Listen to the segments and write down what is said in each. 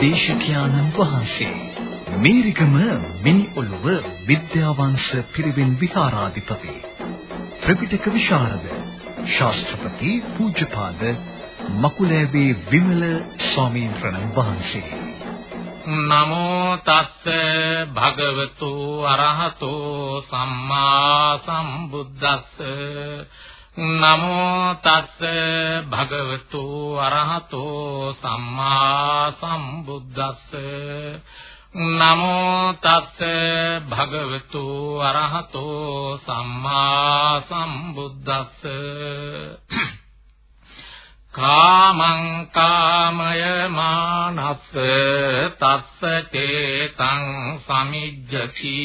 අද දේශකයන්න් වහන්සේ. මේරිකම මිනි ඔළුව විද්‍යාවංශ පිරිවෙන් විහාරාධිපති. ත්‍රිපිටක විශාරද ශාස්ත්‍රපති පූජ්‍යපාද මකුලෑවේ විමල ස්වාමීන් වහන්සේ. නමෝ තස්ස භගවතු අරහතෝ සම්මා සම්බුද්දස්ස. නමෝ තස්ස භගවතු අරහතෝ සම්මා සම්බුද්දස්ස. නමෝ තස්ස භගවතු අරහතෝ සම්මා සම්බුද්දස්ස. කාමං කාමය මානස්ස තස්ස චේතං සමිජ්ජති.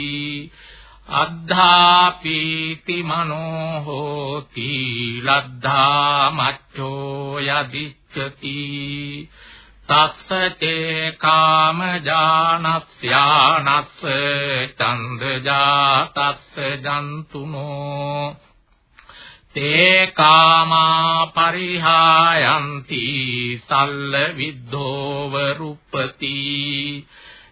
අද්ධාපීති මනෝ හෝති ලද්ධා මච්ඡෝ යදිච්ඡති තස්ස තේ කාම ජානස්යානස්ස චන්ද ජාතස්ස ජන්තුනෝ තේ කාමා පරිහායන්ති සල්ල විද්ධෝව රුප්පති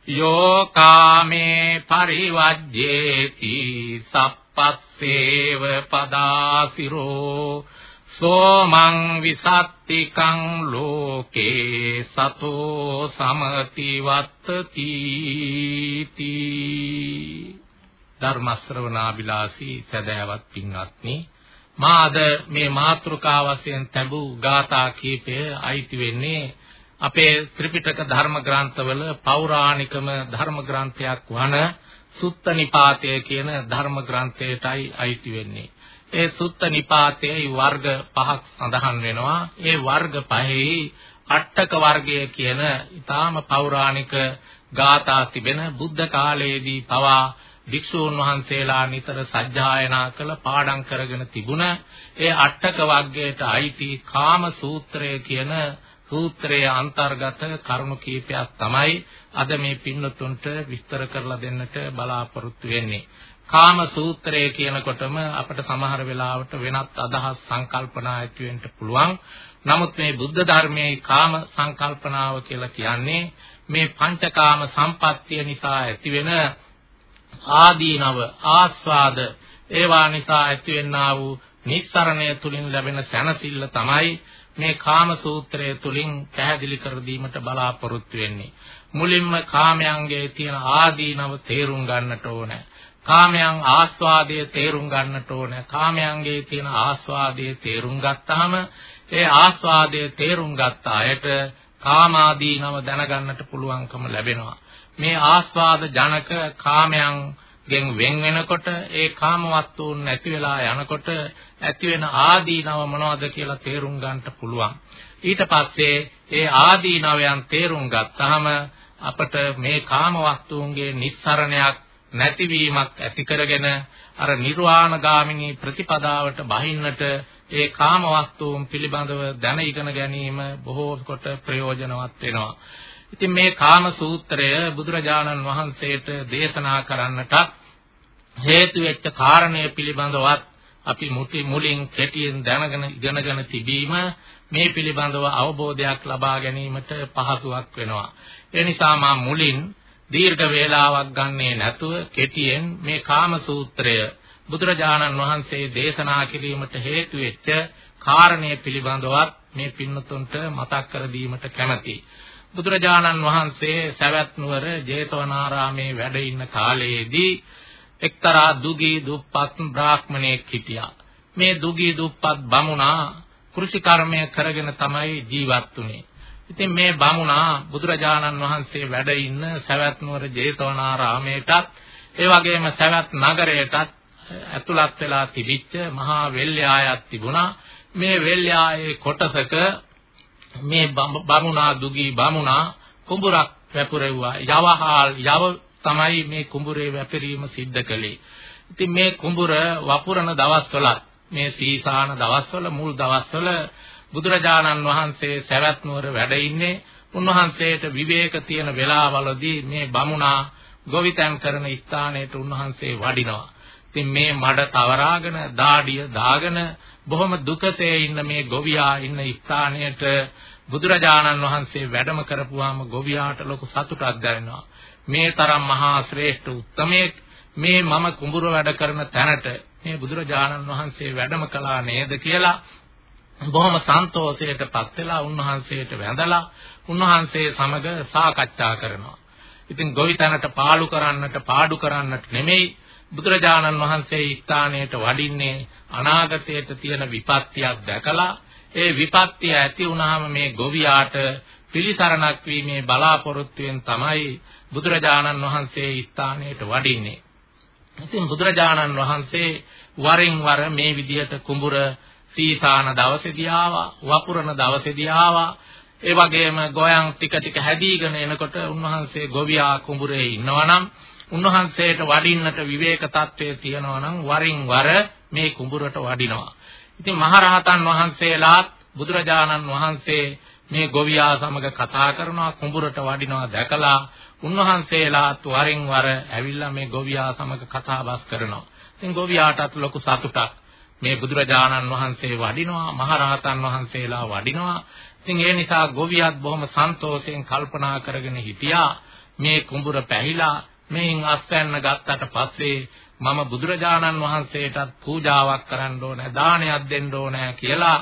යෝ කාමේ පරිවජ්ජේති සප්පස්සේව පදාසිරෝ සෝමං විසත්තිකං ලෝකේ සතෝ සමති වත්තති ධර්ම ශ්‍රවණාබිලාසී සදෑවත් පින්වත්නි මාද මේ මාත්‍රිකා වශයෙන් තැබූ ගාථා කීපය අයිති වෙන්නේ අපේ ත්‍රිපිටක ධර්ම ග්‍රන්ථවල පෞරාණිකම ධර්ම ග්‍රන්ථයක් වන සුත්ත නිපාතය කියන ධර්ම ග්‍රන්ථයටයි අයිති වෙන්නේ. ඒ සුත්ත නිපාතයේ වර්ග පහක් සඳහන් වෙනවා. ඒ වර්ග පහේ අට්ඨක වර්ගය කියන ඊටාම පෞරාණික ගාථා තිබෙන බුද්ධ කාලයේදී පවා භික්ෂූන් වහන්සේලා නිතර සජ්ජායනා කළ පාඩම් කරගෙන තිබුණ ඒ අට්ඨක වර්ගයට අයිති කාම සූත්‍රය කියන සූත්‍රයේ අන්තර්ගත කරුණු කීපයක් තමයි අද මේ පින්නතුන්ට විස්තර කරලා දෙන්නට බලාපොරොත්තු වෙන්නේ. කාම සූත්‍රය කියනකොටම අපිට සමහර වෙලාවට වෙනත් අදහස් සංකල්පනා ඇති වෙන්න පුළුවන්. නමුත් මේ බුද්ධ ධර්මයේ කාම සංකල්පනාව කියලා කියන්නේ මේ පංචකාම සම්පත්තිය නිසා ඇතිවෙන ආදීනව ආස්වාද ඒවා නිසා ඇතිවෙනා වූ නිස්සරණය තුලින් ලැබෙන සැනසෙල්ල තමයි මේ කාම සූත්‍රය තුලින් පැහැදිලි කර දීමට බලාපොරොත්තු වෙන්නේ. මුලින්ම කාමයන්ගේ තියෙන ආදීනව තේරුම් ගන්නට ඕනේ. කාමයන් ආස්වාදයේ තේරුම් ගන්නට ඕනේ. කාමයන්ගේ තියෙන ආස්වාදයේ තේරුම් ගත්තාම ඒ ආස්වාදයේ තේරුම් ගත්ත අයට කාමාදීනව දැනගන්නට පුළුවන්කම ලැබෙනවා. මේ ආස්වාද ජනක කාමයන් ගෙන් වෙන් වෙනකොට ඒ කාම වස්තුන් නැති වෙලා යනකොට ඇති වෙන ආදීනව මොනවද කියලා තේරුම් ගන්නට පුළුවන්. ඊට පස්සේ ඒ ආදීනවයන් තේරුම් ගත්තාම අපට මේ කාම වස්තුන්ගේ නිස්සරණයක් නැතිවීමක් ඇති කරගෙන අර නිර්වාණගාමිනී ප්‍රතිපදාවට බහින්නට ඒ කාම වස්තුන් පිළිබඳව දැන ඉගෙන ගැනීම බොහෝ කොට ප්‍රයෝජනවත් වෙනවා. ඉතින් මේ කාම සූත්‍රය බුදුරජාණන් වහන්සේට දේශනා කරන්නට හේතු වෙච්ච කාරණය පිළිබඳවත් අපි මුලින් කෙටියෙන් දැනගෙන ඉගෙනගෙන තිබීම මේ පිළිබඳව අවබෝධයක් ලබා ගැනීමට පහසුවක් වෙනවා. ඒ නිසා මා මුලින් දීර්ඝ වේලාවක් ගන්නේ නැතුව කෙටියෙන් මේ කාම සූත්‍රය බුදුරජාණන් වහන්සේ දේශනා කිරීමට හේතු වෙච්ච කාරණය පිළිබඳවත් මේ පින්නතුන්ට මතක් කර දීමට කැමැතියි. බුදුරජාණන් වහන්සේ සවැත් නුවර ජේතවනාරාමේ වැඩ ඉන්න කාලයේදී එක්තරා දුගී දුප්පත් බ්‍රාහ්මණයෙක් හිටියා. මේ දුගී දුප්පත් බමුණා කෘෂි කර්මය කරගෙන තමයි ජීවත් වුනේ. ඉතින් මේ බමුණා බුදුරජාණන් වහන්සේ වැඩ ඉන්න සවැත් නුවර ජේතවනාරාමයටත් ඒ වගේම සවැත් නගරයටත් ඇතුළත් වෙලා තිබිච්ච මහා වෙල්යායක් තිබුණා. මේ වෙල්යායේ කොටසක මේ බමුණා දුගී බමුණා කුඹුරක් වැපුරෙව්වා. යවහාල් යව තමයි මේ කුඹුරේ වැපිරීම සිද්ධ කළේ. ඉතින් මේ කුඹුර වපුරන දවස්වලත් මේ සීසාන දවස්වල මුල් දවස්වල බුදුරජාණන් වහන්සේ සවැත් නුවර වැඩ ඉන්නේ උන්වහන්සේට විවේක තියෙන වෙලාවවලදී මේ බමුණා ගොවිතැන් කරන ස්ථානයට උන්වහන්සේ වඩිනවා. ඉතින් මේ මඩ තවරාගෙන දාඩිය දාගෙන බොහොම දුකසේ ඉන්න මේ ගොවියා ඉන්න ස්ථානයට බුදුරජාණන් වහන්සේ වැඩම කරපුවාම ගොවියාට ලොකු සතුටක් දැනෙනවා. මේ තරම් මහා ශ්‍රේෂ්ඨ උත්තමයෙක් මේ මම කුඹුර වැඩ කරන තැනට මේ බුදුරජාණන් වහන්සේ වැඩම කළා නේද කියලා බොහොම සන්තෝෂයටපත් වෙලා උන්වහන්සේට වැඳලා උන්වහන්සේ සමග සාකච්ඡා කරනවා. ඉතින් ගොවිතැනට පාළු කරන්නට පාඩු කරන්නට නෙමෙයි බුදුරජාණන් වහන්සේ ස්ථානයට වඩින්නේ අනාගතයට තියෙන විපත්තියක් දැකලා ඒ විපත්තිය ඇති වුනහම මේ ගොවියාට පිළිසරණක් වීමේ බලාපොරොත්තුවෙන් තමයි බුදුරජාණන් වහන්සේ ස්ථානයට වඩින්නේ. ඉතින් බුදුරජාණන් වහන්සේ වරින් වර මේ විදිහට කුඹුර සීසාන දවසේදී ආවා, වපුරන දවසේදී ආවා. ඒ වගේම ගෝයන් ටික ටික හැදීගෙන එනකොට උන්වහන්සේ ගොවියා කුඹුරේ ඉන්නවනම් උන්වහන්සේට වඩින්නට විවේක තත්වයේ තියෙනවා නම් වරින් වර මේ කුඹුරට වඩිනවා. ඉතින් මහරහතන් වහන්සේලාත් බුදුරජාණන් වහන්සේ මේ ගොවියා සමග කතා කරනවා කුඹුරට වඩිනවා දැකලා උන්වහන්සේලාත් වරින් වර ඇවිල්ලා මේ ගොවියා සමග කතා බස් කරනවා. ඉතින් ගොවියාටත් ලොකු සතුටක්. මේ බුදුරජාණන් වහන්සේ වඩිනවා මහරහතන් වහන්සේලා වඩිනවා. ඉතින් ඒ නිසා ගොවියාත් බොහොම සන්තෝෂයෙන් කල්පනා කරගෙන හිටියා මේ කුඹුර පැහිලා මෙයින් අස්වැන්න ගත්තට පස්සේ මම බුදුරජාණන් වහන්සේටත් පූජාවක් කරන්න ඕනේ දානයක් දෙන්න ඕනේ කියලා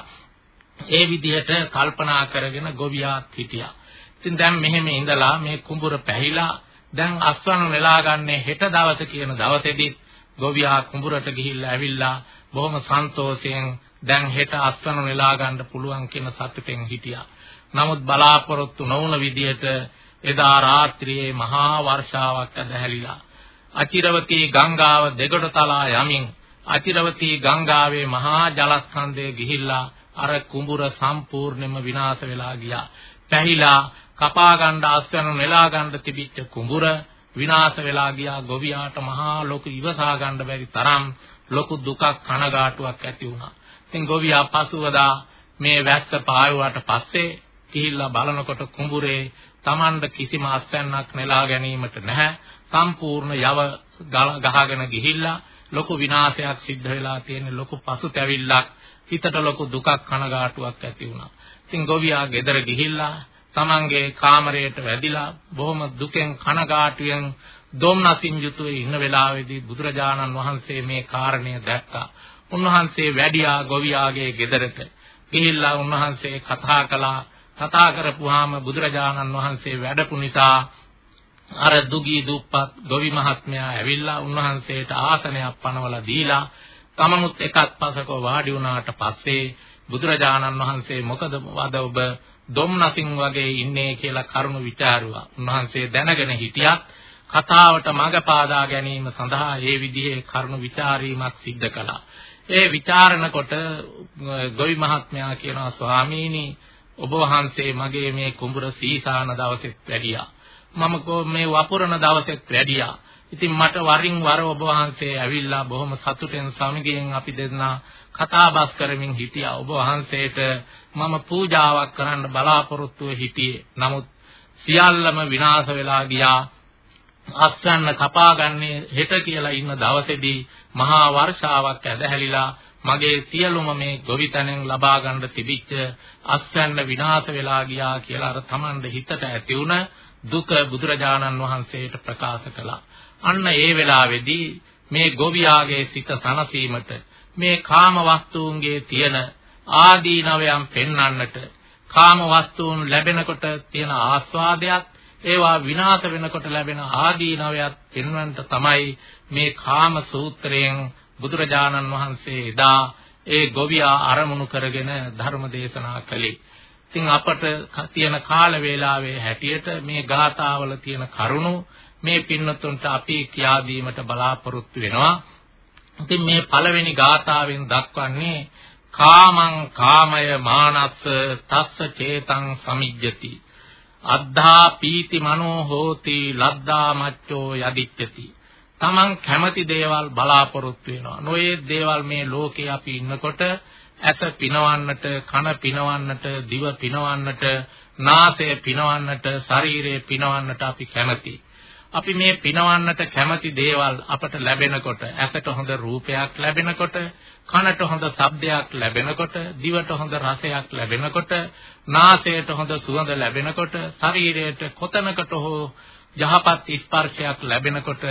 ඒ විදිහට කල්පනා කරගෙන ගොවියාත් හිටියා. ඉතින් දැන් මෙහෙම ඉඳලා මේ කුඹුර පැහිලා දැන් අස්වැන්න නෙලා ගන්නේ හෙට දවස කියන දවසේදී ගොවියා කුඹුරට ගිහිල්ලා ඇවිල්ලා බොහොම සන්තෝෂයෙන් දැන් හෙට අස්වැන්න නෙලා ගන්න පුළුවන් කියන සතුටෙන් හිටියා. නමුත් බලාපොරොත්තු නොවුන විදිහට එදා රාත්‍රියේ මහා වර්ෂාවක් ඇදහැලිලා අචිරවතී ගංගාව දෙගොඩ තලා යමින් අචිරවතී ගංගාවේ මහා ජලස්කන්ධය ගිහිල්ලා අර කුඹුර සම්පූර්ණයෙන්ම විනාශ වෙලා ගියා. පැහිලා කපා ගන්න අස්වැනු නෙලා ගන්න තිබිච්ච කුඹුර විනාශ වෙලා ගියා. ගොවියාට මහා ලොකු ඉවසා ගන්න බැරි තරම් ලොකු දුකක් කනගාටුවක් ඇති වුණා. ඉතින් ගොවියා පසුවදා මේ වැස්ස පායුවාට පස්සේ ගිහිල්ලා බලනකොට කුඹුරේ Tamanda කිසිම අස්වැන්නක් නෙලා ගැනීමට නැහැ. සම්පූර්ණ යව ගහගෙන ගිහිල්ලා ලොකු විනාශයක් සිද්ධ වෙලා තියෙන ලොකු පසුතැවිල්ලක් හිතට ලොකු දුකක් කනගාටුවක් ඇති වුණා. ඉතින් ගොවියා ගෙදර ගිහිල්ලා තමන්ගේ කාමරයට වැදිලා බොහොම දුකෙන් කනගාටුවෙන් දොම්නසින් යුතුව ඉන්න වෙලාවේදී බුදුරජාණන් වහන්සේ මේ කාරණය දැක්කා. උන්වහන්සේ වැඩියා ගොවියාගේ ගෙදරට ගිහිල්ලා උන්වහන්සේ කතා කළා. කතා කරපුවාම බුදුරජාණන් වහන්සේ වැඩපු නිසා අර දුගී දුප්පත් ගොවි මහත්මයා ඇවිල්ලා උන්වහන්සේට ආසනයක් පනවලා දීලා තමනුත් එකත් පසක වාඩි වුණාට පස්සේ බුදුරජාණන් වහන්සේ මොකද වද ඔබ දොම්නසින් වගේ ඉන්නේ කියලා කරුණු විචාරුවා. උන්වහන්සේ දැනගෙන හිටියත් කතාවට මඟ පාදා ගැනීම සඳහා ඒ විදිහේ කරුණු විචාරීමක් සිද්ධ කළා. ඒ ਵਿਚාරනකොට ගොවි මහත්මයා කියනවා ස්වාමීනි ඔබ වහන්සේ මගේ මේ කුඹුර සීසාන දවසෙත් වැඩියා. මම මේ වපුරන දවසෙත් වැඩියා. ඉතින් මට වරින් වර ඔබ වහන්සේ ඇවිල්ලා බොහොම සතුටෙන් සමගියෙන් අපි දෙන්නා කතාබස් කරමින් හිටියා. ඔබ වහන්සේට මම පූජාවක් කරන්න බලාපොරොත්තු හිටියේ. නමුත් සියල්ලම විනාශ වෙලා ගියා. අස්වැන්න කපාගන්නේ හෙට කියලා ඉන්න දවසේදී මහා වර්ෂාවක් ඇදහැලිලා මගේ සියලුම මේ ගොවිතැනෙන් ලබා ගන්න තිබිච්ච අස්වැන්න විනාශ වෙලා ගියා කියලා අර Tamande හිතට ඇති වුණ දුක බුදුරජාණන් වහන්සේට ප්‍රකාශ කළා. අන්න ඒ වෙලාවේදී මේ ගොවියාගේ සිත සනසීමට මේ කාම වස්තුන්ගේ තියෙන ආදීනවයන් පෙන්වන්නට කාම වස්තුන් ලැබෙනකොට තියෙන ආස්වාදයක් ඒවා විනාශ වෙනකොට ලැබෙන ආදීනවයත් පෙන්වන්නට තමයි මේ කාම සූත්‍රයෙන් බුදුරජාණන් වහන්සේ එදා ඒ ගොවියා අරමුණු කරගෙන ධර්ම දේශනා කළේ ඉතින් අපට තියෙන කාල වේලාවේ හැටියට මේ ගාථාවල තියෙන කරුණු මේ පින්නතුන්ට අපි කියා දීමට බලාපොරොත්තු වෙනවා. ඉතින් මේ පළවෙනි ගාථාවෙන් දක්වන්නේ කාමං කාමය මානස්ස තස්ස චේතං සමිජ්ජති. අද්ධා පීති මනෝ හෝති ලද්දා මච්චෝ යදිච්චති. තමන් කැමති දේවල් බලාපොරොත්තු වෙනවා. නොයේ දේවල් මේ ලෝකේ අපි ඉන්නකොට ඇස පිනවන්නට, කන පිනවන්නට, දිව පිනවන්නට, නාසය පිනවන්නට, ශරීරය පිනවන්නට අපි කැමති. අපි මේ පිනවන්නට කැමති දේවල් අපට ලැබෙනකොට ඇසට හොඳ රූපයක් ලැබෙනකොට කනට හොඳ ශබ්දයක් ලැබෙනකොට දිවට හොඳ රසයක් ලැබෙනකොට නාසයට හොඳ සුවඳ ලැබෙනකොට ශරීරයට කොතනකට හෝ යහපත් ස්පර්ශයක් ලැබෙනකොට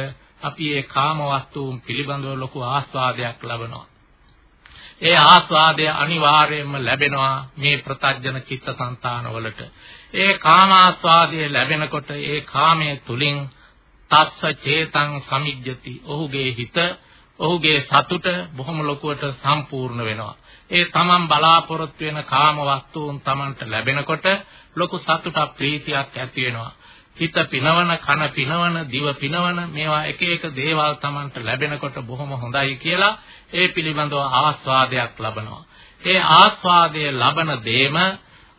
අපි ඒ කාම වස්තුන් පිළිබඳව ලොකු ආස්වාදයක් ලබනවා ඒ ආස්වාදය අනිවාර්යයෙන්ම ලැබෙනවා මේ ප්‍රතඥ චිත්තසංතාන වලට. ඒ කාමාස්වාදය ලැබෙනකොට ඒ කාමයේ තුලින් තස්ස චේතං සමිජ්ජති. ඔහුගේ හිත, ඔහුගේ සතුට බොහොම ලොකුවට සම්පූර්ණ වෙනවා. ඒ තමන් බලාපොරොත්තු වෙන කාම වස්තුන් තමන්ට ලැබෙනකොට ලොකු සතුටක් ප්‍රීතියක් ඇති වෙනවා. හිත පිනවන, කන පිනවන, දිව පිනවන මේවා එක එක දේවල් Tamanට ලැබෙනකොට බොහොම හොඳයි කියලා ඒ පිළිබඳව ආස්වාදයක් ලබනවා. ඒ ආස්වාදය ලබන දේම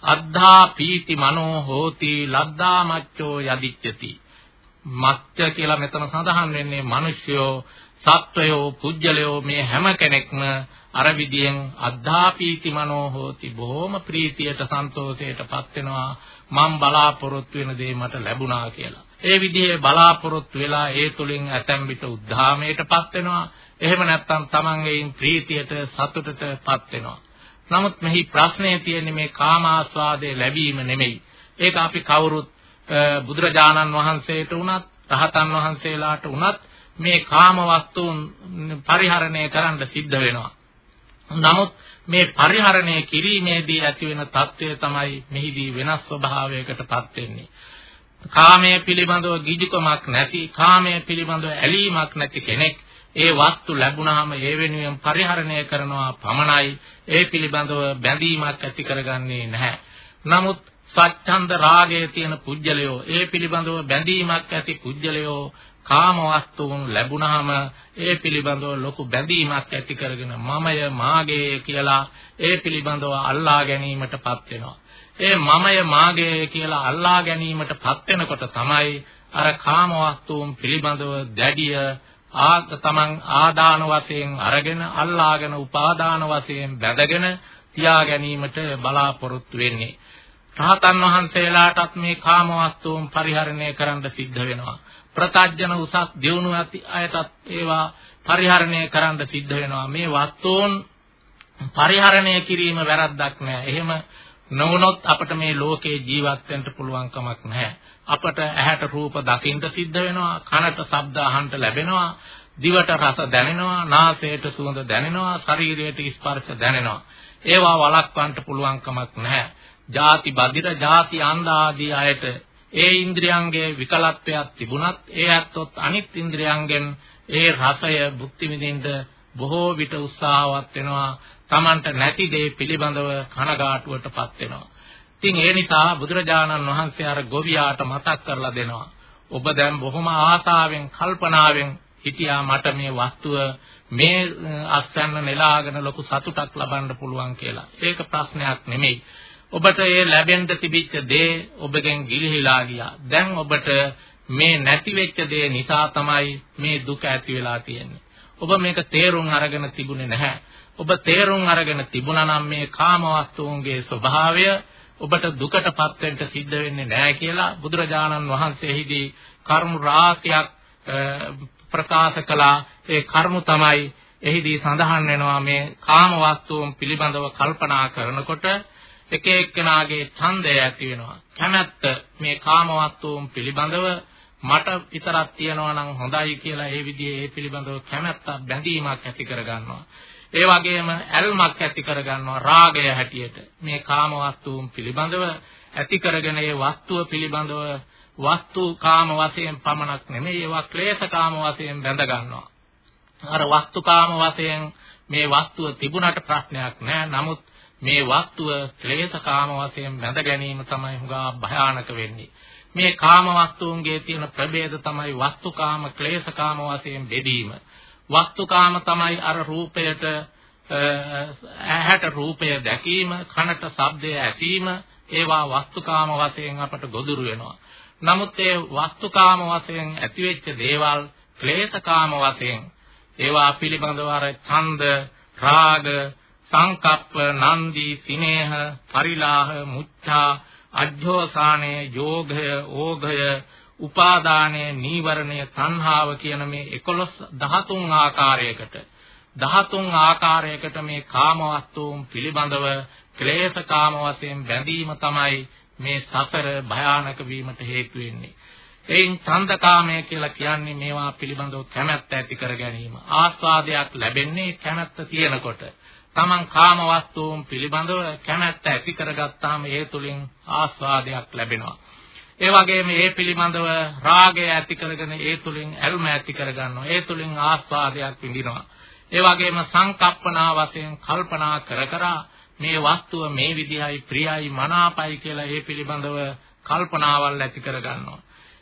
අද්ධා පීති මනෝ හෝති ලද්දා මච්චෝ යදිච්චති. මච්ච කියලා මෙතන සඳහන් වෙන්නේ මිනිස්යෝ, සත්වයෝ, පුජ්‍යලයෝ මේ හැම කෙනෙක්ම අර විදියෙන් අද්ධාපීති මනෝ හෝති බොහොම ප්‍රීතියට සන්තෝෂයටපත් වෙනවා මම බලාපොරොත්තු වෙන දේ මට ලැබුණා කියලා. ඒ විදිහේ බලාපොරොත්තු වෙලා ඒ තුලින් ඇතැම් විට උද්ධාමයටපත් වෙනවා. එහෙම නැත්නම් තමන්ගේයින් ප්‍රීතියට සතුටටපත් වෙනවා. නමුත් මෙහි ප්‍රශ්නය තියෙන්නේ මේ කාමාස්වාදයේ ලැබීම නෙමෙයි. ඒක අපි කවුරුත් බුදුරජාණන් වහන්සේට උනත් රහතන් වහන්සේලාට උනත් මේ කාම වස්තුන් පරිහරණය කරන්න සිද්ධ වෙනවා. නමුත් මේ පරිහරණය කිරීමේදී ඇතිවෙන తත්වය තමයි මෙහිදී වෙනස් ස්වභාවයකටපත් වෙන්නේ. කාමයේ පිළිබඳව ගිජුකමක් නැති, කාමයේ පිළිබඳව ඇලීමක් නැති කෙනෙක් ඒ වස්තු ලැබුණාම ඒ වෙනුවෙන් පරිහරණය කරනවා පමණයි ඒ පිළිබඳව බැඳීමක් ඇති කරගන්නේ නැහැ. නමුත් සච්ඡන්ද රාගයේ තියෙන පුජ්‍යලයෝ ඒ පිළිබඳව බැඳීමක් ඇති පුජ්‍යලයෝ කාම වස්තුන් ලැබුණාම ඒ පිළිබඳව ලොකු බැඳීමක් ඇති කරගෙන මමය මාගේ කියලා ඒ පිළිබඳව අල්ලා ගැනීමටපත් වෙනවා. ඒ මමය මාගේ කියලා අල්ලා ගැනීමටපත් වෙනකොට තමයි අර කාම වස්තුන් පිළිබඳව දැඩිය ආග තමන් ආදාන වශයෙන් අරගෙන අල්ලාගෙන උපාදාන වශයෙන් බැඳගෙන තියා ගැනීමට බලාපොරොත්තු වෙන්නේ. රහතන් වහන්සේලාටත් මේ කාම වස්තුන් පරිහරණය කරන්න සිද්ධ වෙනවා. ප්‍රත්‍යජන උසස් දියුණු ඇති අයටත් ඒවා පරිහරණය කරන්න සිද්ධ වෙනවා. මේ වස්තුන් පරිහරණය කිරීම වැරද්දක් නෑ. එහෙම නොවුනොත් අපිට මේ ලෝකේ ජීවත් වෙන්න පුළුවන් කමක් නැහැ අපට ඇහැට රූප දකින්න සිද්ධ වෙනවා කනට ශබ්ද අහන්න ලැබෙනවා දිවට රස දැනෙනවා නාසයට සුවඳ දැනෙනවා ශරීරයට ස්පර්ශ දැනෙනවා. ඒවා වළක්වන්න පුළුවන් කමක් නැහැ ಜಾති බදිර ಜಾති අන්ධ ආදී අයට ඒ ඉන්ද්‍රියංගයේ විකලත්වයක් තිබුණත් ඒ ඇත්තොත් අනිත් ඉන්ද්‍රියංගෙන් ඒ රසය භුක්ති විඳින්න බොහෝ විට උත්සාහවත් වෙනවා Tamanට නැති දේ පිළිබඳව කනගාටුවටපත් වෙනවා ඉතින් ඒ නිසා බුදුරජාණන් වහන්සේ අර ගොවියාට මතක් කරලා දෙනවා ඔබ දැන් බොහොම ආසාවෙන් කල්පනාවෙන් හිටියා මට මේ වස්තුව මේ අස්යන්න නෙලාගෙන ලොකු සතුටක් ලබන්න පුළුවන් කියලා. ඒක ප්‍රශ්නයක් නෙමෙයි. ඔබට ඒ ලැබෙන්න තිබිච්ච දේ ඔබගෙන් ගිලිහිලා ගියා. දැන් ඔබට මේ නැති වෙච්ච දේ නිසා තමයි මේ දුක ඇති වෙලා තියෙන්නේ. ඔබ මේක තේරුම් අරගෙන තිබුණේ නැහැ. ඔබ තේරුම් අරගෙන තිබුණා නම් මේ කාම වස්තුන්ගේ ස්වභාවය ඔබට දුකටපත් වෙන්න සිද්ධ වෙන්නේ නැහැ කියලා බුදුරජාණන් වහන්සේහිදී කර්ම රාශියක් ප්‍රකාශ කළා. ඒ කර්ම තමයි එහිදී සඳහන් වෙනවා මේ කාම වස්තුන් පිළිබඳව කල්පනා කරනකොට එක එක්කෙනාගේ ඡන්දය ඇති වෙනවා. කැමැත්ත මේ කාමවත්තුන් පිළිබඳව මට විතරක් තියනවා නම් හොඳයි කියලා ඒ විදිහේ ඒ පිළිබඳව කැමැත්තක් බැඳීමක් ඇති කරගන්නවා. ඒ වගේම ඇල්මක් ඇති කරගන්නවා රාගය හැටියට. මේ කාමවත්තුන් පිළිබඳව ඇති කරගෙන ඒ වස්තුව පිළිබඳව වස්තු කාම වශයෙන් පමණක් නෙමෙයි ඒවා ක්ලේශ කාම වශයෙන් බැඳ ගන්නවා. අර වස්තු කාම වශයෙන් මේ වස්තුව තිබුණට ප්‍රශ්නයක් නෑ. නමුත් මේ වස්තුව ක්ලේශ කාම වශයෙන් බැඳ ගැනීම තමයි හුඟා භයානක වෙන්නේ. මේ කාම වස්තුන්ගේ තියෙන ප්‍රභේද තමයි වස්තුකාම ක්ලේශකාම වශයෙන් බෙදීම. වස්තුකාම තමයි අර රූපයට ඇහැට රූපය දැකීම, කනට ශබ්දය ඇසීම, ඒවා වස්තුකාම වශයෙන් අපට ගොදුරු වෙනවා. නමුත් ඒ වස්තුකාම වශයෙන් ඇතිවෙච්ච දේවල් ක්ලේශකාම වශයෙන් ඒවා පිළිබඳව අර ඡන්ද, රාග, සංකප්ප නන්දි සිනේහ පරිලාහ මුච්ඡා අජ්ජෝසානේ යෝගය ඕඝය උපාදානය, නීවරණය, තණ්හාව කියන මේ 11 13 ආකාරයකට 13 ආකාරයකට මේ කාම වස්තුන් පිළිබඳව ක්ලේශ කාම වශයෙන් බැඳීම තමයි මේ සසර භයානක වීමට හේතු වෙන්නේ. එයින් ඡන්දකාමය කියලා කියන්නේ මේවා පිළිබඳව කැමැත්ත ඇති කර ගැනීම. ආස්වාදයක් ලැබෙන්නේ කැමැත්ත තියෙනකොට. Taman කාම වස්තුන් පිළිබඳව කැමැත්ත ඇති කරගත්තාම ඒ තුලින් ආස්වාදයක් ලැබෙනවා. ඒ වගේම ඒ පිළිබඳව රාගය ඇති කරගෙන ඒ තුලින් ඇල්ම ඇති කරගන්නවා. ඒ තුලින් ආස්වාදයක් විඳිනවා. ඒ වගේම සංකප්පනා වශයෙන් කල්පනා කර කර මේ වස්තුව මේ විදිහයි ප්‍රියයි මනාපයි කියලා ඒ පිළිබඳව කල්පනාවල් ඇති කරගන්නවා.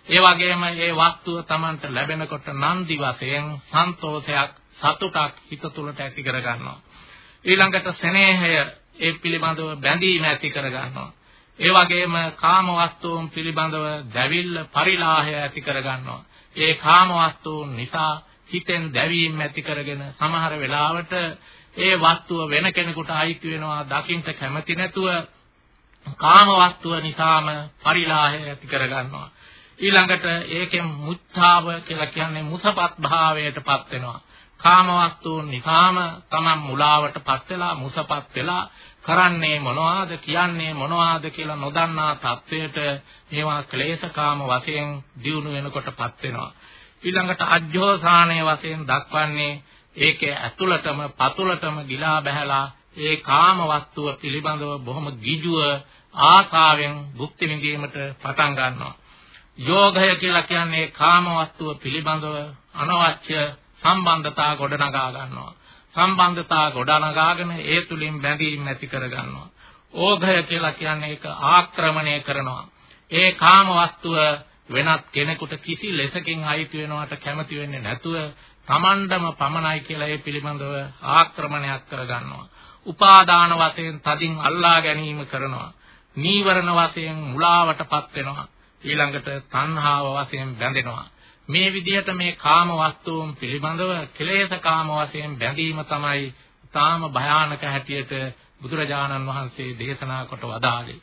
ඒ වගේම ඒ වස්තුව Tamanට ලැබෙනකොට නන්දි වශයෙන් සන්තෝෂයක් සතුටක් හිත තුළට ඇති කරගන්නවා. ඊළඟට ස්නේහය ඒ පිළිබඳව බැඳීම ඇති කරගන්නවා. ඒ වගේම කාම වස්තුන් පිළිබඳව දැවිල්ල පරිලාහය ඇති කරගන්නවා. ඒ කාම වස්තුන් නිසා හිතෙන් දැවීම ඇති කරගෙන සමහර වෙලාවට ඒ වස්තුව වෙන කෙනෙකුට අයිති වෙනවා දකින්න කැමති නැතුව කාම වස්තුව නිසාම පරිලාහය ඇති කරගන්නවා. ඊළඟට ඒකෙන් මුත්තාව කියලා කියන්නේ මුසපත් භාවයටපත් වෙනවා. කාම වස්තුන් නිසාම තමන් මුලාවටපත් වෙලා මුසපත් වෙලා කරන්නේ මොනවාද කියන්නේ මොනවාද කියලා නොදන්නා තත්වයට මේවා ක්ලේශකාම වශයෙන් දියුණු වෙනකොටපත් වෙනවා. ඊළඟට අජ්ජෝසානයේ වශයෙන් දක්වන්නේ ඒකේ ඇතුළටම පතුලටම ගිලා බහැලා ඒ කාම වස්තුව පිළිබඳව බොහොම ගිජුව ආසාවෙන් භුක්ති විඳීමට පටන් ගන්නවා. යෝගය කියලා කියන්නේ කාම වස්තුව පිළිබඳව අනවශ්‍ය සම්බන්ධතා ගොඩනගා ගන්නවා සම්බන්ධතා ගොඩනගාගෙන ඒ තුලින් බැඳීම් ඇති කරගන්නවා. ඕඝය කියලා කියන්නේ ඒක ආක්‍රමණය කරනවා. ඒ කාම වස්තුව වෙනත් කෙනෙකුට කිසි ලෙසකින් අයිති වෙනවට කැමති වෙන්නේ නැතුව Tamandම පමණයි කියලා ඒ පිළිබඳව ආක්‍රමණයක් කරගන්නවා. උපාදාන වශයෙන් තදින් අල්ලා ගැනීම කරනවා. නීවරණ වශයෙන් මුලාවටපත් වෙනවා. ඊළඟට තණ්හාව වශයෙන් බැඳෙනවා. මේ විදිහට මේ කාම වස්තුන් පිළිබඳව කෙලෙස් කාම වශයෙන් බැඳීම තමයි තාම භයානක හැටියට බුදුරජාණන් වහන්සේ දේශනා කොට වදාළේ.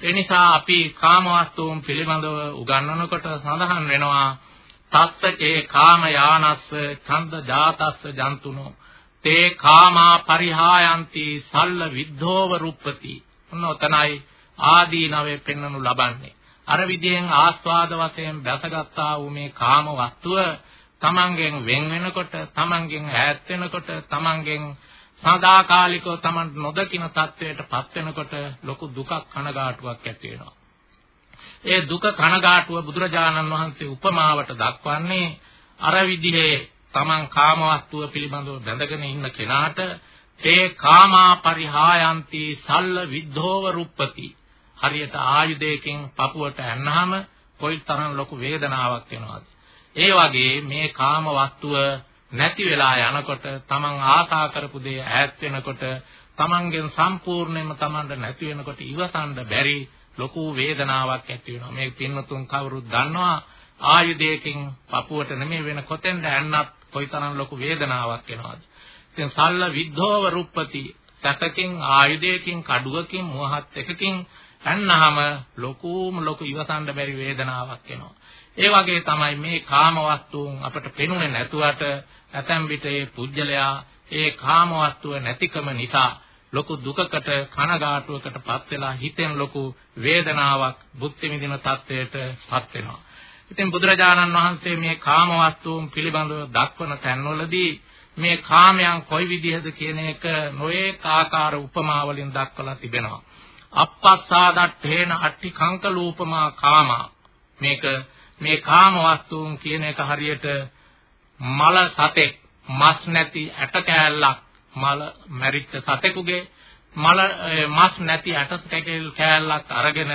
ඒ නිසා අපි කාම වස්තුන් පිළිබඳව උගන්වනකොට සඳහන් වෙනවා තස්සකේ කාම යානස්ස ඡන්ද ජාතස්ස ජන්තුනෝ තේ කාමා පරිහායන්ති සල්ල විද්ධෝව රුප්පති. ඔන්න ඔතනයි ආදීනවේ පෙන්වනු ලබන්නේ. අර විදිහෙන් ආස්වාද වශයෙන් දැසගත්තා වූ මේ කාම වස්තුව තමන්ගෙන් වෙන් වෙනකොට තමන්ගෙන් ඈත් වෙනකොට තමන්ගෙන් සදාකාලිකව තමන් නොදකින තත්වයටපත් වෙනකොට ලොකු දුකක් කනගාටුවක් ඇති වෙනවා. ඒ දුක කනගාටුව බුදුරජාණන් වහන්සේ උපමාවට දක්වන්නේ අර විදිහේ තමන් කාම වස්තුව පිළිබඳව බැඳගෙන ඉන්න කෙනාට තේ කාමා පරිහායන්ති සල්ල විද්ධෝව රුප්පති හරියට ආයුධයකින් පපුවට ඇන්නාම කොයිතරම් ලොකු වේදනාවක් වෙනවද? ඒ වගේ මේ කාම වස්තුව නැති වෙලා යනකොට තමන් ආසා කරපු දේ ඈත් වෙනකොට තමන්ගෙන් සම්පූර්ණයෙන්ම තමන්ට නැති වෙනකොට ඉවසන්න බැරි ලොකු වේදනාවක් ඇති වෙනවා. මේ පින්නතුන් කවුරුත් දන්නවා ආයුධයකින් පපුවට නෙමෙයි වෙන කොතෙන්ද ඇන්නත් කොයිතරම් ලොකු වේදනාවක් එනවද ඉතින් සල්ල විද්ධෝව රුප්පති සැතකින් ආයුධයකින් කඩුවකින් මුවහත් එකකින් ඇන්නාම ලොකුම ලොකු ඉවසන්න බැරි වේදනාවක් එනවා. ඒ වගේ තමයි මේ කාම වස්තුන් අපට පෙනුනේ නැතුවට ඇතැම් විට ඒ පුජ්‍යලයා ඒ කාම වස්තුව නැතිකම නිසා ලොකු දුකකට කනගාටුවකටපත් වෙලා හිතෙන් ලොකු වේදනාවක් භුක්ති විඳින තත්වයටපත් වෙනවා. ඉතින් බුදුරජාණන් වහන්සේ මේ කාම වස්තුන් පිළිබඳව දක්වන තැන්වලදී මේ කාමයන් කොයි විදිහද කියන එක නොඒක ආකාර උපමාවලින් දක්වලා තිබෙනවා. අපස්සාදට්ඨේන අට්ටි කංකලූපමා කාමා. මේක මේ කාම වස්තුන් කියන එක හරියට මල සතෙක් මස් නැති ඇට කෑල්ලක් මල මැරිච්ච සතෙකුගේ මල මස් නැති ඇට කෑල්ලක් අරගෙන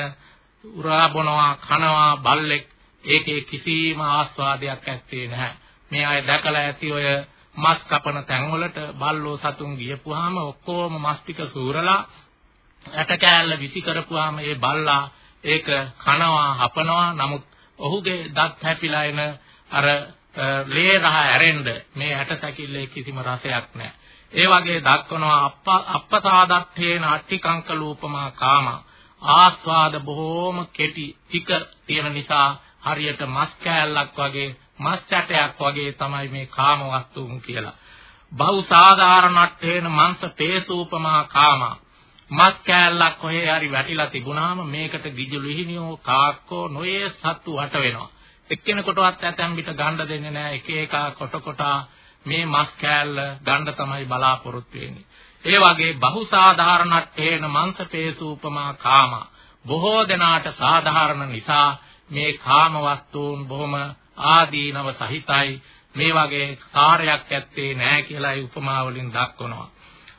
උරා බොනවා කනවා බල්ලෙක්. ඒකේ කිසිම ආස්වාදයක් ඇත්තේ නැහැ. මේ අය දැකලා ඇති ඔය මස් කපන තැන්වලට බල්ලෝ සතුන් ගියපුවාම ඔක්කොම මස් ටික සූරලා ඇට කෑල්ල විසි කරපුවාම ඒ බල්ලා ඒක කනවා හපනවා නමුත් ඔහුගේ දත් හැපිලා එන අර ලේ රහ ඇරෙන්න මේ ඇට සැකිල්ලේ කිසිම රසයක් නැහැ. ඒ වගේ දක්වනවා අප්පසාදත්තේන අට්ටිකංක ලූපමා කාම ආස්වාද බොහෝම කෙටි ටික තියෙන නිසා හරියට මස් කෑල්ලක් වගේ මස් චටයක් වගේ තමයි මේ කාම වස්තුන් කියලා. බහු සාධාරණට්ඨේන මංස පේසූපමා කාමා මස් කෑල්ලක් කොහේ හරි වැටිලා තිබුණාම මේකට ගිජු ලිහිනියෝ කාක්කෝ නොයේ සත්තු වට වෙනවා. එක්කෙනෙකුටවත් ඇතැම් විට ගන්න දෙන්නේ නැහැ. එක එක කොට කොට මේ මස් කෑල්ල ගන්න තමයි බලාපොරොත්තු වෙන්නේ. ඒ වගේ බහුසාධාරණට්ඨේන මංසපේසූපමා කාම බොහෝ දෙනාට සාධාරණ නිසා මේ කාම වස්තුන් බොහොම ආදීනව සහිතයි මේ වගේ කාර්යයක් ඇත්තේ නැහැ කියලායි උපමා වලින් දක්වනවා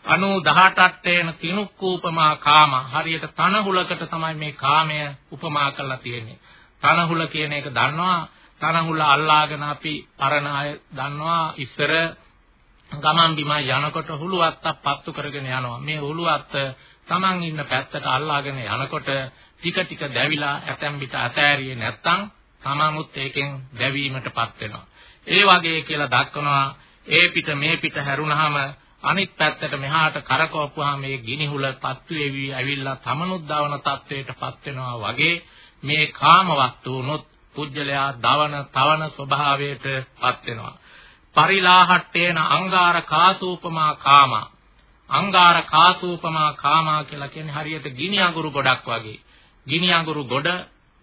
98ටේන තිනුක්කූපමා කාම. හරියට තනහුලකට තමයි මේ කාමය උපමා කරලා තියෙන්නේ. තනහුල කියන එක දන්නවා. තනහුල අල්ලාගෙන අපි පරණ අය දන්නවා. ඉස්සර ගමන් බිම යනකොට හුලුවත්තක් පත්තු කරගෙන යනවා. මේ හුලුවත්ත Taman ඉන්න පැත්තට අල්ලාගෙන යනකොට ටික ටික දැවිලා ඇතැම් විට අතෑරියේ නැත්තම් Tamanුත් ඒකෙන් දැවීමටපත් වෙනවා. ඒ වගේ කියලා දක්වනවා. ඒ පිට මේ පිට හැරුණාම අනිත් පැත්තට මෙහාට කරකවපුවාම මේ ගිනි හුල පත්තු වෙවි ඇවිල්ලා තමනුත් දවන තත්වයටපත් වෙනවා වගේ මේ කාම වස්තුනොත් පුජ්‍යලයා දවන තවන ස්වභාවයටපත් වෙනවා. පරිලාහට්ටේන අංගාර කාසූපමා කාමා. අංගාර කාසූපමා කාමා කියලා කියන්නේ හරියට ගිනි අඟුරු ගොඩක් වගේ. ගිනි අඟුරු ගොඩ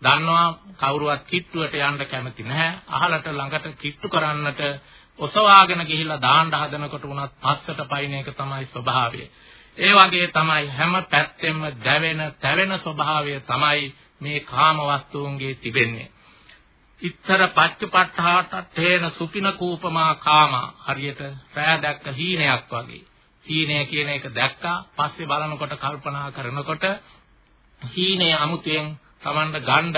දන්නවා කවුරුවත් කිට්ටුවට යන්න කැමති නැහැ. අහලට ළඟට කිට්ටු කරන්නට ඔසවාගෙන ගිහිල්ලා දාන්න හදනකොට උනත් පස්සට පයින් එක තමයි ස්වභාවය. ඒ වගේ තමයි හැම පැත්තෙම දැවෙන තැවෙන ස්වභාවය තමයි මේ කාම වස්තුන්ගේ තිබෙන්නේ. ඉත්තර පච්චපට්ඨාට තේන සුපින කූපමා කාම. හරියට රෑ දැක්ක හීනයක් වගේ. හීනය කියන එක දැක්කා පස්සේ බලනකොට කල්පනා කරනකොට හීනේ අමුතෙන් Tamanda ගණ්ඩ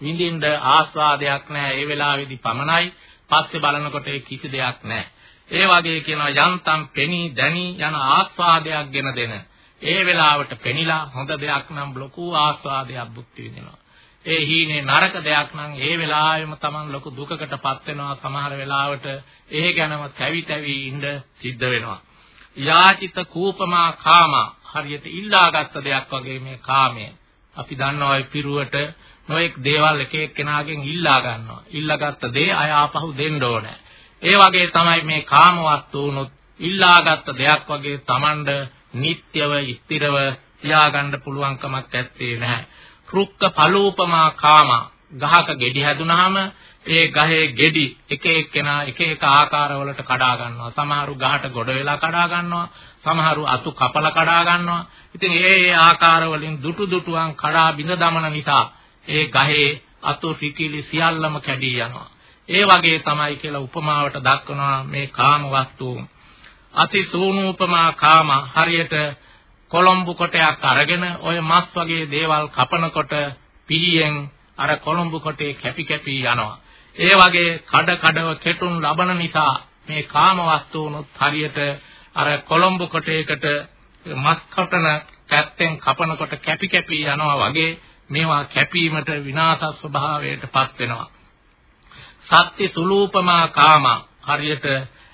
විඳින්න ආස්වාදයක් නැහැ ඒ වෙලාවේදී පමණයි. පස්සේ බලනකොට ඒ කිසි දෙයක් නැහැ. ඒ වගේ කියනවා යන්තම් පෙනී දැනි යන ආස්වාදයක් ගෙන දෙන. ඒ වෙලාවට පෙනිලා හොඳ දෙයක් නම් ලොකු ආස්වාදයක් භුක්ති විඳිනවා. ඒ හීනේ නරක දෙයක් නම් ඒ වෙලාවෙම Taman ලොකු දුකකටපත් වෙනවා. සමහර වෙලාවට ඒ ගැනම කැවි තැවි ඉඳ සිද්ධ වෙනවා. යාචිත කූපමා කාම. හරියට ඉල්ලාගත්ත දෙයක් වගේ මේ කාමය. අපි දන්නවා ඒ පිරුවට නොඑක් දේවල් එක එක්කෙනාගෙන් ඉල්ලා ගන්නවා. ඉල්ලාගත්ත දේ අය ආපහු දෙන්න ඕනේ. ඒ වගේ තමයි මේ කාම වස්තුනුත් ඉල්ලාගත්ත දෙයක් වගේ Tamanඩ නිට්‍යව ස්ථිරව තියාගන්න පුළුවන්කමක් ඇත්තේ නැහැ. රුක්ක පලූපමා කාම ගහක ගෙඩි හැදුනහම ඒ ගහේ ගෙඩි එක එක්කෙනා එක එක ආකාරවලට කඩා ගන්නවා. සමහරු ගහට ගොඩ වෙලා කඩා ගන්නවා. සමහරු අතු කපලා කඩා ගන්නවා. ඉතින් ඒ ඒ ආකාරවලින් දුටු දුටුවන් කඩා බිඳ දමන නිසා ඒ ගහේ අතු රිකිලි සියල්ලම කැඩී යනවා ඒ වගේ තමයි කියලා උපමාවට දක්වනවා මේ කාම වස්තුන් අති සූනූපමා කාම හරියට කොළඹු කොටයක් අරගෙන ওই මස් වගේ දේවල් කපනකොට පිහියෙන් අර කොළඹු කොටේ කැපි කැපි යනවා. ඒ වගේ කඩ කඩව කෙටුන් ලබන නිසා මේ කාම වස්තුනුත් හරියට අර කොළඹු කොටයකට මස් කපන පැත්තෙන් කපනකොට කැපි කැපි යනවා වගේ මේවා කැපීමට විනාශ ස්වභාවයටපත් වෙනවා. සත්‍ය සුලූපමා කාම හරියට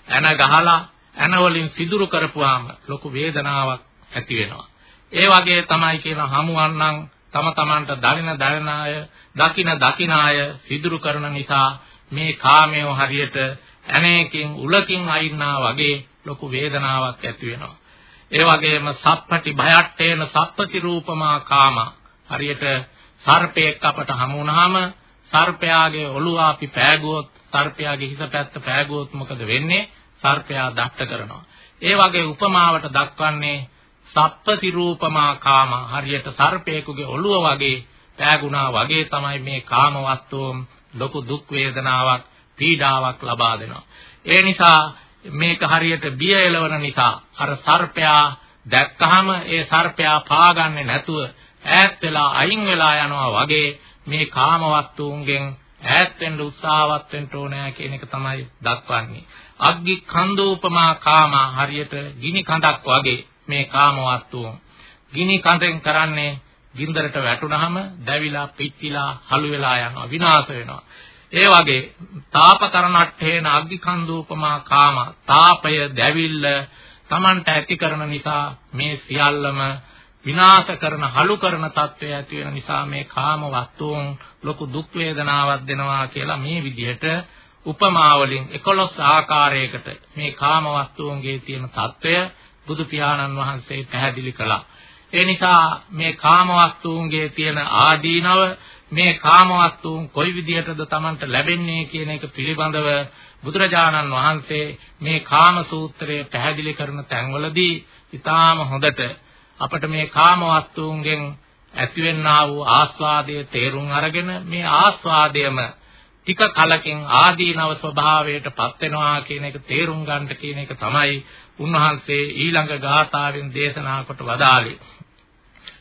ඇන ගහලා ඇන වලින් සිදුරු කරපුවාම ලොකු වේදනාවක් ඇති වෙනවා. ඒ වගේ තමයි කියන හමුවන්නම් තම තමන්ට දරින දරනාය දකින දකිනාය සිදුරු කරන නිසා මේ කාමය හරියට ඇනේකින් උලකින් අයින්නා වගේ ලොකු වේදනාවක් ඇති වෙනවා. ඒ වගේම සප්පටි භයට්ටේන සප්පති රූපමා කාම හරියට සර්පයෙක් අපට හමු වුණාම සර්පයාගේ ඔළුව අපි පෑගුවොත් සර්පයාගේ හිස පැත්ත පෑගුවොත් මොකද වෙන්නේ? සර්පයා දෂ්ට කරනවා. ඒ වගේ උපමාවට දක්වන්නේ සප්පති රූපමා කාම හරියට සර්පයෙකුගේ ඔළුව වගේ පෑගුණා වගේ තමයි මේ කාම වස්තුම් ලොකු දුක් වේදනාවක් පීඩාවක් ලබා දෙනවා ඒ නිසා මේක හරියට බිය එළවන නිසා අර සර්පයා දැක්කහම ඒ සර්පයා පාගන්නේ නැතුව ඈත් වෙලා අයින් වෙලා යනවා වගේ මේ කාම වස්තුන්ගෙන් ඈත් වෙන්න උත්සාහවත් වෙන්න ඕනෑ කියන එක තමයි දක්වන්නේ. අග්ගි කන්දෝපමා කාම හරියට ගිනි කඳක් වගේ මේ කාම වස්තුන්. ගිනි කඳෙන් කරන්නේ ගින්දරට වැටුනහම දැවිලා පිච්චිලා හලු වෙලා යනවා විනාශ වෙනවා. ඒ වගේ තාපකරණට්ඨේන අග්ගිකන්දූපමා කාම තාපය දැවිල්ල Tamanට ඇති කරන නිසා මේ සියල්ලම විනාශ කරන හලු කරන తත්වය ඇති වෙන නිසා මේ කාම වස්තුන් ලොකු දුක් වේදනාවක් දෙනවා කියලා මේ විදිහට උපමා වලින් 11 ආකාරයකට මේ කාම වස්තුන්ගේ තියෙන తත්වය බුදු පියාණන් වහන්සේ පැහැදිලි කළා. ඒ නිසා මේ කාම වස්තුන්ගේ තියෙන ආදීනව මේ කාම වස්තුන් කොයි විදිහටද Tamanට ලැබෙන්නේ කියන එක පිළිබඳව බුදුරජාණන් වහන්සේ මේ කාම සූත්‍රය පැහැදිලි කරන තැන්වලදී ඊටාම හොඳට අපට මේ කාම වස්තුන්ගෙන් ඇතිවෙනා වූ ආස්වාදයේ තේරුම් අරගෙන මේ ආස්වාදයම ටික කලකින් ආදීනව ස්වභාවයට පත් වෙනවා කියන එක තේරුම් ගන්නට කියන එක තමයි උන්වහන්සේ ඊළඟ ගාථාවෙන් දේශනා කොට වදාළේ.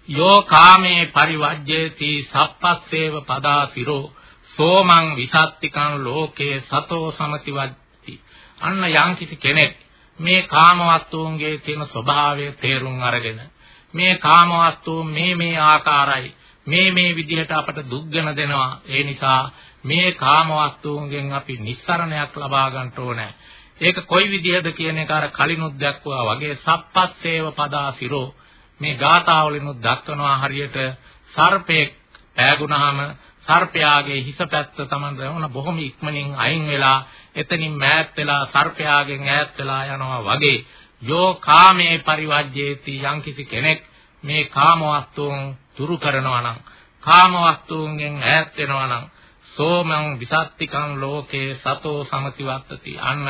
යෝ කාමේ පරිවජ්ජේති සප්පස්සේව පදා සිරෝ සෝමං විසත්තිකං ලෝකේ සතෝ සමතිවත්ති අන්න යම්කිසි කෙනෙක් මේ කාමවස්තුන්ගේ තියෙන ස්වභාවය තේරුම් අරගෙන මේ කාමවස්තුන් මේ මේ ආකාරයි මේ මේ විදිහට අපට දුක්ගෙන දෙනවා. ඒ නිසා මේ කාමවස්තුන්ගෙන් අපි නිස්සරණයක් ලබා ගන්න ඕනේ. ඒක කොයි විදිහද කියන එක අර කලිනුත් දැක්වුවා වගේ සප්පස්සේව පදා සිරෝ. මේ ගාථාවලිනුත් දක්වනවා හරියට සර්පෙක් පෑගුණාම සර්පයාගේ හිස පැත්ත Taman රවුන බොහොම ඉක්මනින් අයින් වෙලා එතනින් මෑත් වෙලා සර්පයාගෙන් ඈත් වෙලා යනවා වගේ යෝ කාමේ පරිවර්ජේති යම්කිසි කෙනෙක් මේ කාම වස්තුන් දුරු කරනවා නම් කාම වස්තුන්ගෙන් ඈත් වෙනවා නම් සෝමං විසත්තිකං ලෝකේ සතෝ සමතිවත්තති අන්න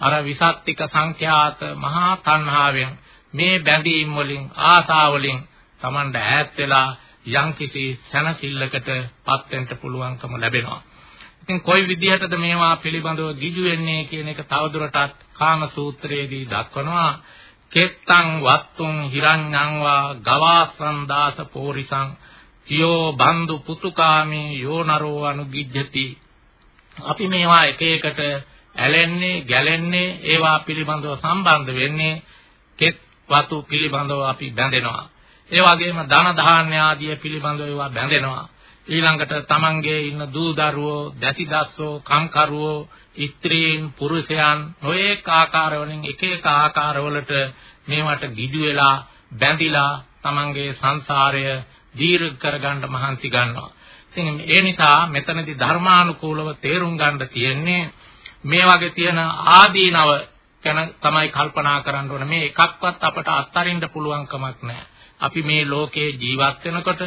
අර විසත්තික සංඛ්‍යාත මහා තණ්හාවෙන් මේ බැඳීම් වලින් ආසා වලින් Tamanට ඈත් වෙලා යම්කිසි සැනසෙල්ලකටපත් වෙන්න පුළුවන්කම ලැබෙනවා. ඉතින් කොයි විදිහටද මේවා පිළිබඳව ගිජු වෙන්නේ කියන එක තවදුරටත් කාම සූත්‍රයේදී දක්වනවා. කෙත්තං වත්තුං හිරඤ්ඤං වා ගවාසං දාස පෝරිසං තියෝ බන්දු පුතුකාමී යෝනරෝ අනුගිජ්ජති අපි මේවා එක එකට ඇලෙන්නේ ගැලෙන්නේ ඒවා පිළිබඳව සම්බන්ධ වෙන්නේ කෙත් වතු පිළිබඳව අපි බැඳෙනවා. ඒ වගේම ධන ධාන්‍ය ආදිය පිළිබඳව ඒවා බැඳෙනවා. ඊළඟට තමන්ගේ ඉන්න දූ දරුවෝ, දැසි දස්සෝ, කම්කරුවෝ, ස්ත්‍රීන්, පුරුෂයන් නොඑක ආකාරවලින් එක එක ආකාරවලට මේවට ගිජු වෙලා බැඳිලා තමන්ගේ සංසාරය දීර්ඝ කරගන්න මහන්සි ගන්නවා. ඉතින් ඒ නිසා මෙතනදී ධර්මානුකූලව තේරුම් ගන්න තියෙන්නේ මේ වගේ තියෙන ආදීනව ගැන තමයි කල්පනා කරන්න ඕනේ. මේ එකක්වත් අපට අත්හරින්න පුළුවන් කමක් නැහැ. අපි මේ ලෝකේ ජීවත් වෙනකොට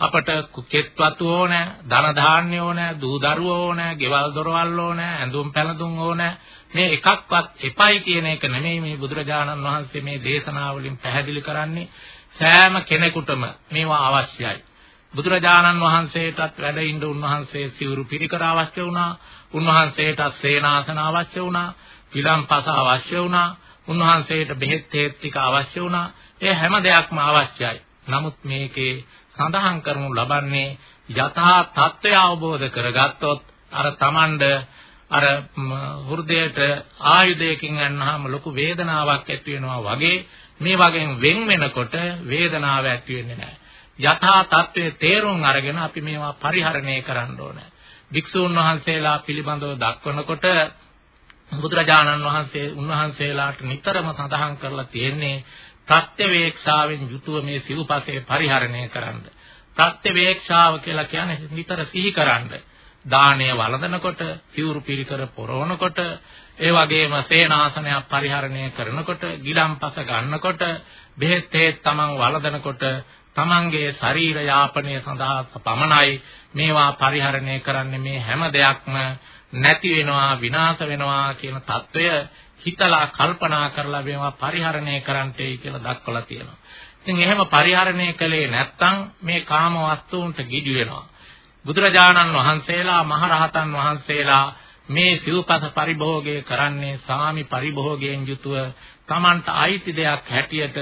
අපට කුකෙත්වතු ඕනේ, ධන ධාන්‍ය ඕනේ, දූ දරුවෝ ඕනේ, ගෙවල් දොරවල් ඕනේ, ඇඳුම් පැළඳුම් ඕනේ. මේ එකක්වත් එපයි කියන එක නෙමෙයි මේ බුදුරජාණන් වහන්සේ මේ දේශනාවලින් පැහැදිලි කරන්නේ. සෑම කෙනෙකුටම මේවා අවශ්‍යයි. බුදුරජාණන් වහන්සේටත් වැඩ ඉන්න උන්වහන්සේ සිවුරු පිරිකර අවශ්‍ය වුණා. උන්වහන්සේටත් සේනාසන අවශ්‍ය වුණා. පිළම්පස අවශ්‍ය වුණා. උන්වහන්සේට බෙහෙත් තේත් ටික අවශ්‍ය වුණා. ඒ හැම දෙයක්ම අවශ්‍යයි. නමුත් මේකේ සඳහන් කරනු ලබන්නේ යථා තත්ත්වය අවබෝධ කරගත්තොත් අර Tamand අර හෘදයට ආයුධයකින් යනහම ලොකු වේදනාවක් ඇති වෙනවා වගේ මේ වගේ වෙන් වෙනකොට වේදනාව ඇති වෙන්නේ නැහැ. යථා තත්ත්වයේ තේරුම් අරගෙන අපි මේවා පරිහරණය කරන්න ඕනේ. භික්ෂූන් වහන්සේලා පිළිබඳව දක්වනකොට බුදුරජාණන් වහන්සේ උන්වහන්සේලාට නිතරම සඳහන් කරලා තියෙන්නේ ප්‍රත්‍යවේක්ෂාවෙන් යුතුව මේ සිව්පසේ පරිහරණය කරන්න. ප්‍රත්‍යවේක්ෂාව කියලා කියන්නේ නිතර සිහි කරන්න. දාණය වළඳනකොට, සිවුරු පිළිකර පොරවනකොට, ඒ වගේම සේනාසනයක් පරිහරණය කරනකොට, ගිලම්පස ගන්නකොට, බෙහෙත් තේත් තමන් වළඳනකොට තමන්ගේ ශරීර යාපනය සඳහා පමණයි මේවා පරිහරණය කරන්නේ මේ හැම දෙයක්ම නැති වෙනවා විනාශ වෙනවා කියන తত্ত্বය හිතලා කල්පනා කරලා මේවා පරිහරණය කරන්නටයි කියලා දක්වලා තියෙනවා. ඉතින් එහෙම පරිහරණය කළේ නැත්නම් මේ කාම වස්තුන්ට ගිජු වෙනවා. බුදුරජාණන් වහන්සේලා මහරහතන් වහන්සේලා මේ සිව්පස පරිභෝගය කරන්නේ සාමි පරිභෝගයෙන් යුතුව Tamanට අයිති දෙයක් හැටියට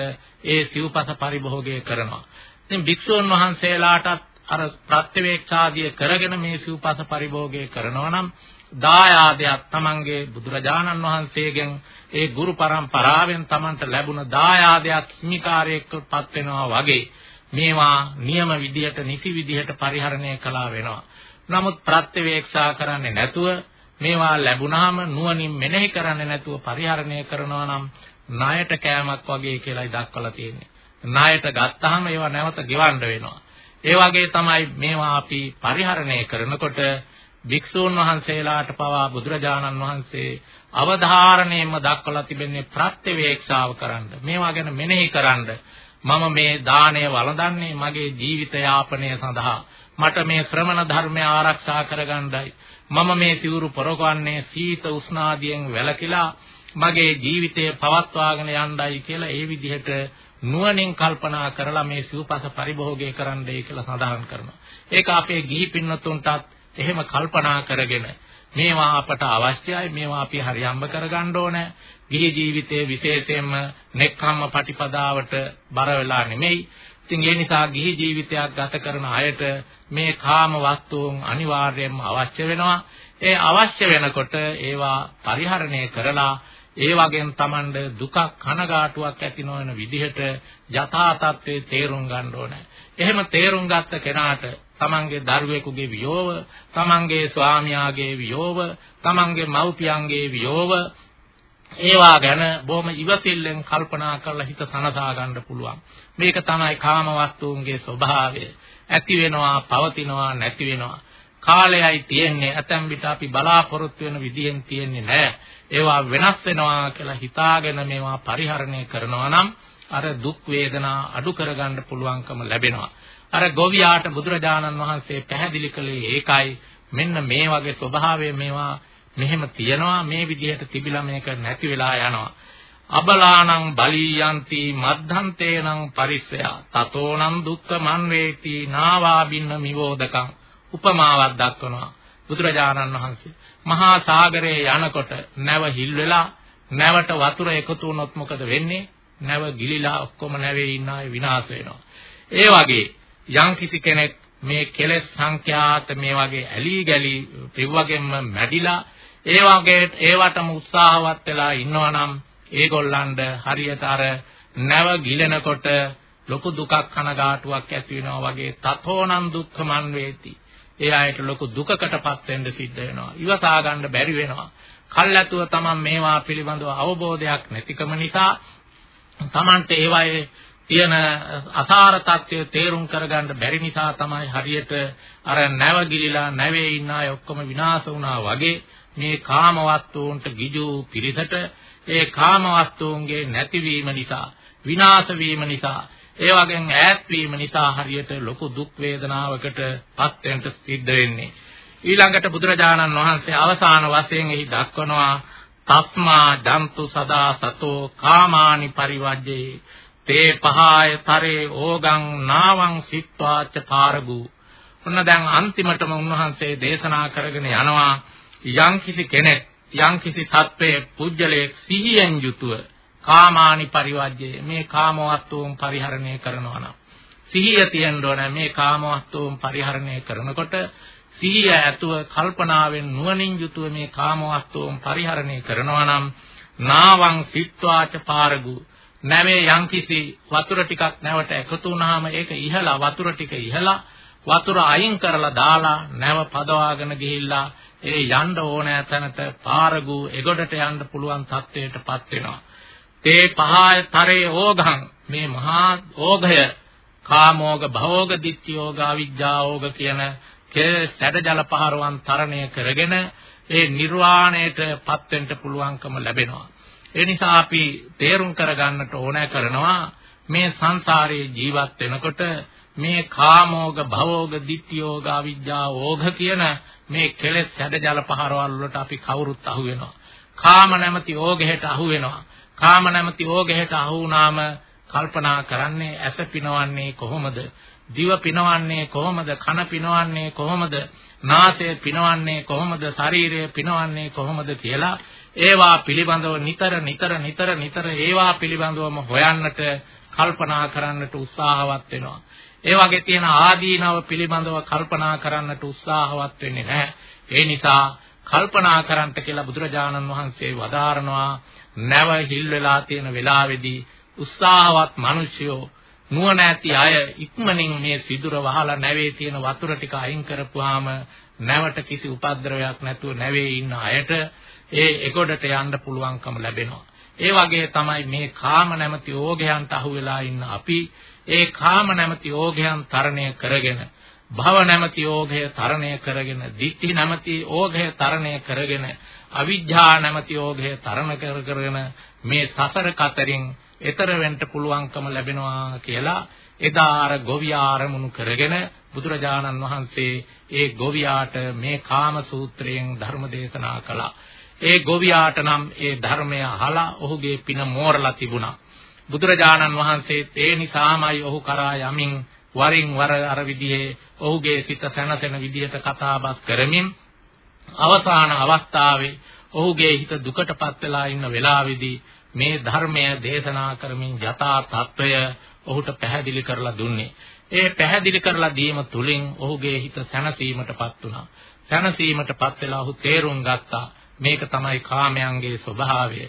ඒ සිව්පස පරිභෝගය කරනවා. ඉතින් භික්ෂුන් වහන්සේලාටත් අර ප්‍රත්‍යවේක්ෂාදිය කරගෙන මේ සිව්පස පරිභෝගය කරනවා නම් දායාදයක් තමන්ගේ බුදුරජාණන් වහන්සේගෙන් ඒ ගුරු પરම්පරාවෙන් තමන්ට ලැබුණ දායාදයක් හිමිකාරයෙක්පත් වෙනවා වගේ මේවා නියම විදියට නිසි විදියට පරිහරණය කළා වෙනවා. නමුත් ප්‍රත්‍යවේක්ෂා කරන්නේ නැතුව මේවා ලැබුණාම නුවණින් මෙනෙහි කරන්නේ නැතුව පරිහරණය කරනවා නම් ණයට කෑමක් වගේ කියලායි දක්වලා තියෙන්නේ. ණයට ගත්තාම ඒවා නැවත ගෙවන්න වෙනවා. ඒ වගේ තමයි මේවා අපි පරිහරණය කරනකොට භික්ෂූන් වහන්සේලාට පවා බුදුරජාණන් වහන්සේ අවධාරණයෙන්ම දක්වලා තිබෙන්නේ ප්‍රත්‍යවේක්ෂාව කරන්න. මේවා ගැන මෙනෙහි කරන්න. මම මේ දාණය වළඳන්නේ මගේ ජීවිත යාපනය සඳහා. මට මේ ශ්‍රමණ ධර්මය ආරක්ෂා කරගන්නයි. මම මේ සිවුරු පොරකවන්නේ සීත උෂ්ණ ආදියෙන් වැළකීලා මගේ ජීවිතය පවත්වාගෙන යන්නයි කියලා ඒ විදිහට නුවණින් කල්පනා කරලා මේ සිව්පස පරිභෝගය කරන්නයි කියලා සඳහන් කරනවා. ඒක අපේ ගිහි පින්නතුන්ටත් එහෙම කල්පනා කරගෙන මේවා අපට අවශ්‍යයි මේවා අපි හරියම්බ කරගන්න ඕනේ. ගිහි ජීවිතයේ විශේෂයෙන්ම නෙක්ඛම්ම පටිපදාවට බර වෙලා නෙමෙයි. ඉතින් ඒ නිසා ගිහි ජීවිතයක් ගත කරන අයට මේ කාම වස්තුන් අනිවාර්යයෙන්ම අවශ්‍ය වෙනවා. ඒ අවශ්‍ය වෙනකොට ඒවා පරිහරණය කරලා ඒ වගේම Tamande දුකක් කනගාටුවක් ඇති නොවන විදිහට යථා තත්ත්වයේ තේරුම් ගන්න ඕනේ. එහෙම තේරුම් ගත්ත කෙනාට තමන්ගේ දරුවෙකුගේ වියෝව, තමන්ගේ ස්වාමියාගේ වියෝව, තමන්ගේ මව්පියන්ගේ වියෝව ඒවා ගැන බොහොම ඉවසිල්ලෙන් කල්පනා කරලා හිත සනසා ගන්න පුළුවන්. මේක තමයි කාම වස්තුන්ගේ ස්වභාවය. ඇති වෙනවා, පවතිනවා, නැති වෙනවා. කාලයයි තියෙන්නේ ඇතැම් විට අපි බලාපොරොත්තු වෙන විදිහෙන් තියෙන්නේ නැහැ. ඒවා වෙනස් වෙනවා කියලා හිතාගෙන මේවා පරිහරණය කරනවා නම් අර දුක් වේදනා අඩු කරගන්න පුළුවන්කම ලැබෙනවා. අර ගෝවියාට බුදුරජාණන් වහන්සේ පැහැදිලි කළේ ඒකයි. මෙන්න මේ වගේ ස්වභාවය මේවා මෙහෙම තියනවා. මේ විදිහට තිබිලා මේක නැති වෙලා යනවා. අබලානං බලීයන්ති මද්ධන්තේනං පරිස්සය. තතෝනං දුක්ඛ මන්වේති නාවා බින්න මිවෝදකං උපමාවක් දක්වනවා බුදුරජාණන් වහන්සේ. මහා සාගරයේ යනකොට නැව හිල් වෙලා නැවට වතුර එකතු වුණොත් මොකද වෙන්නේ? නැව ගිලිලා ඔක්කොම නැවේ ඉන්න අය විනාශ වෙනවා. ඒ වගේ යම් කිසි කෙනෙක් මේ කෙලෙස් සංඛ්‍යාත මේ වගේ ඇලී ගලී පිව්වගෙන්ම මැඩිලා ඒ වගේ ඒවටම උත්සාහවත් වෙලා ඉන්නවනම් ඒගොල්ලන්ට හරියට අර නැව ගිලෙනකොට ලොකු දුකක් කනගාටුවක් ඇති වෙනවා වගේ තතෝනම් දුක්ඛමන් වේති ඒ අයට ලොකු දුකකටපත් වෙන්න සිද්ධ වෙනවා. ඉවසා ගන්න බැරි වෙනවා. කල්ැතුව තමන් මේවා පිළිබඳව අවබෝධයක් නැතිකම නිසා තමන්ට ඒවායේ තියෙන අසාර తත්වය තේරුම් කරගන්න බැරි නිසා තමයි හරියට අර නැවගිලිලා නැවේ ඉන්න අය ඔක්කොම විනාශ වුණා වගේ මේ කාම වස්තුන්ට ගිජු පිරිසට ඒ කාම වස්තුන්ගේ නැතිවීම නිසා විනාශ වීම නිසා ඒ වගේම ඈත් වීම නිසා හරියට ලොකු දුක් වේදනාවකට පත් වෙන්න සිද්ධ වෙන්නේ. ඊළඟට බුදුරජාණන් වහන්සේ අවසාන වශයෙන් එහි දක්වනවා තස්මා ජන්තු සදා සතෝ කාමානි පරිවජ්ජේ තේ පහාය තරේ ඕගං නාවං සිත්වාච කාරගු ඔන්න දැන් අන්තිමටම උන්වහන්සේ දේශනා කරගෙන යනවා යම්කිසි කෙනෙක් යම්කිසි සත්වයේ පුජ්‍යලයේ සිහියෙන් යුතුව කාමානි පරිවර්ජය මේ කාමවස්තුන් පරිහරණය කරනවා නම්. සිහිය තියෙන්න ඕන මේ කාමවස්තුන් පරිහරණය කරනකොට සිහිය ඇතුව කල්පනාවෙන් නුවණින් යුතුව මේ කාමවස්තුන් පරිහරණය කරනවා නම් නාවං සිත්වාච පාරගු නැවේ යම්කිසි වතුර ටිකක් නැවට එකතු වුනහම ඒක ඉහලා වතුර ටික ඉහලා වතුර අයින් කරලා දාලා නැව පදවාගෙන ගිහිල්ලා ඒ යන්න ඕනෑ තැනට පාරගු එගොඩට යන්න පුළුවන් තත්ත්වයටපත් වෙනවා. තේ පහය තරේ ඕඝං මේ මහා ඕඝය කාමෝග භවෝග ditthiyෝග අවිජ්ජාෝග කියන සැඩ ජල පහරවන් තරණය කරගෙන ඒ නිර්වාණයට පත් වෙන්න පුළුවන්කම ලැබෙනවා. ඒ නිසා අපි තේරුම් කරගන්නට ඕනෑ කරනවා මේ සංසාරයේ ජීවත් වෙනකොට මේ කාමෝග භවෝග ditthiyෝග අවිජ්ජාෝග කියන මේ කෙලෙස් සැඩ ජල පහරවල් වලට අපි කවුරුත් අහු වෙනවා කාම නැමැති ඕගෙහෙට අහු වෙනවා කාම නැමැති ඕගෙහෙට අහු වුණාම කල්පනා කරන්නේ ඇස පිනවන්නේ කොහොමද? දිව පිනවන්නේ කොහොමද? කන පිනවන්නේ කොහොමද? නාසය පිනවන්නේ කොහොමද? ශරීරය පිනවන්නේ කොහොමද කියලා ඒවා පිළිබඳව නිතර නිතර නිතර නිතර ඒවා පිළිබඳවම හොයන්නට කල්පනා කරන්නට උත්සාහවත් වෙනවා. ඒ වගේ තියෙන ආදීනව පිළිබඳව කල්පනා කරන්නට උත්සාහවත් වෙන්නේ නැහැ. ඒ නිසා කල්පනා කරන්නට කියලා බුදුරජාණන් වහන්සේ වදාරනවා නැව හිල් වෙලා තියෙන වෙලාවේදී උත්සාහවත් මිනිසයෝ නුවණ ඇති අය ඉක්මනින් මේ සිදුර වහලා නැවේ තියෙන වතුර ටික අයින් කරපුවාම නැවට කිසි උපද්‍රවයක් නැතුව නැවේ ඉන්න අයට ඒ එගොඩට යන්න පුළුවන්කම ලැබෙනවා. ඒ වගේ තමයි මේ කාම නැමැති ඕගයන්ට අහු වෙලා ඉන්න අපි ඒ කාම නැමැති ඕගයන් තරණය කරගෙන භව නැමැති ඕගය තරණය කරගෙන ditthi නැමැති ඕගය තරණය කරගෙන අවිජ්ජා නැමැති ඕගය තරණ කරගෙන මේ සසර කතරින් එතර වෙන්න පුළුවන්කම ලැබෙනවා කියලා එදා අර ගොවියා ආරමුණු කරගෙන බුදුරජාණන් වහන්සේ ඒ ගොවියාට මේ කාම සූත්‍රයෙන් ධර්ම දේශනා කළා. ඒ ගොවියාට නම් ඒ ධර්මය අහලා ඔහුගේ පින මෝරලා තිබුණා. බුදුරජාණන් වහන්සේ ඒ නිසාමයි ඔහු කරා යමින් වරින් වර අර විදිහේ ඔහුගේ සිත සැනසෙන විදිහට කතාබස් කරමින් අවසාන අවස්ථාවේ ඔහුගේ හිත දුකටපත් වෙලා ඉන්න වෙලාවේදී මේ ධර්මය දේශනා කරමින් යථා තත්වය ඔහුට පැහැදිලි කරලා දුන්නේ. ඒ පැහැදිලි කරලා දීම තුලින් ඔහුගේ හිත සැනසීමටපත් වුණා. සැනසීමටපත් වෙලා ඔහු තේරුම් ගත්තා මේක තමයි කාමයන්ගේ ස්වභාවය.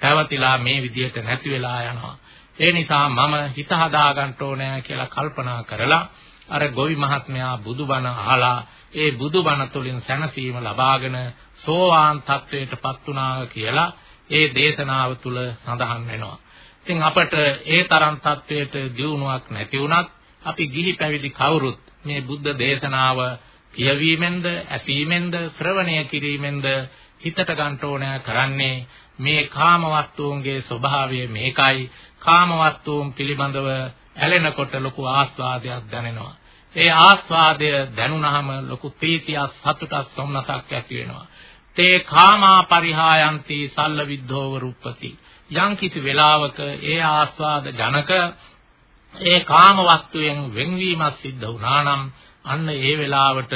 පැවතිලා මේ විදිහට නැති වෙලා යනවා. ඒ නිසා මම හිත හදාගන්න ඕනෑ කියලා කල්පනා කරලා අර ගොවි මහත්මයා බුදුබණ අහලා ඒ බුදුබණ තුලින් සැනසීම ලබාගෙන සෝවාන් තත්වයටපත් වුණා කියලා ඒ දේශනාව තුල සඳහන් වෙනවා. ඉතින් අපට ඒ තරම් තත්වයට දියුණුවක් නැති වුණත් අපි ගිහි පැවිදි කවුරුත් මේ බුද්ධ දේශනාව කියවීමෙන්ද ඇසීමෙන්ද ශ්‍රවණය කිරීමෙන්ද හිතට ගන්න ඕනෑ කරන්නේ මේ කාම වස්තුන්ගේ ස්වභාවය මේකයි. කාම වස්තුන් පිළිබඳව ඇලෙනකොට ලොකු ආස්වාදයක් දැනෙනවා. ඒ ආස්වාදය දැනුණාම ලොකු ප්‍රීතියක් සතුටක් සොම්නසක් ඇති වෙනවා. තේ කාමා පරිහායන්ති සල්ල විද්ධෝව රූපති යම් කිසි වෙලාවක ඒ ආස්වාද ජනක ඒ කාම වස්තුවෙන් වෙන්වීමක් සිද්ධ වුණා නම් අන්න ඒ වෙලාවට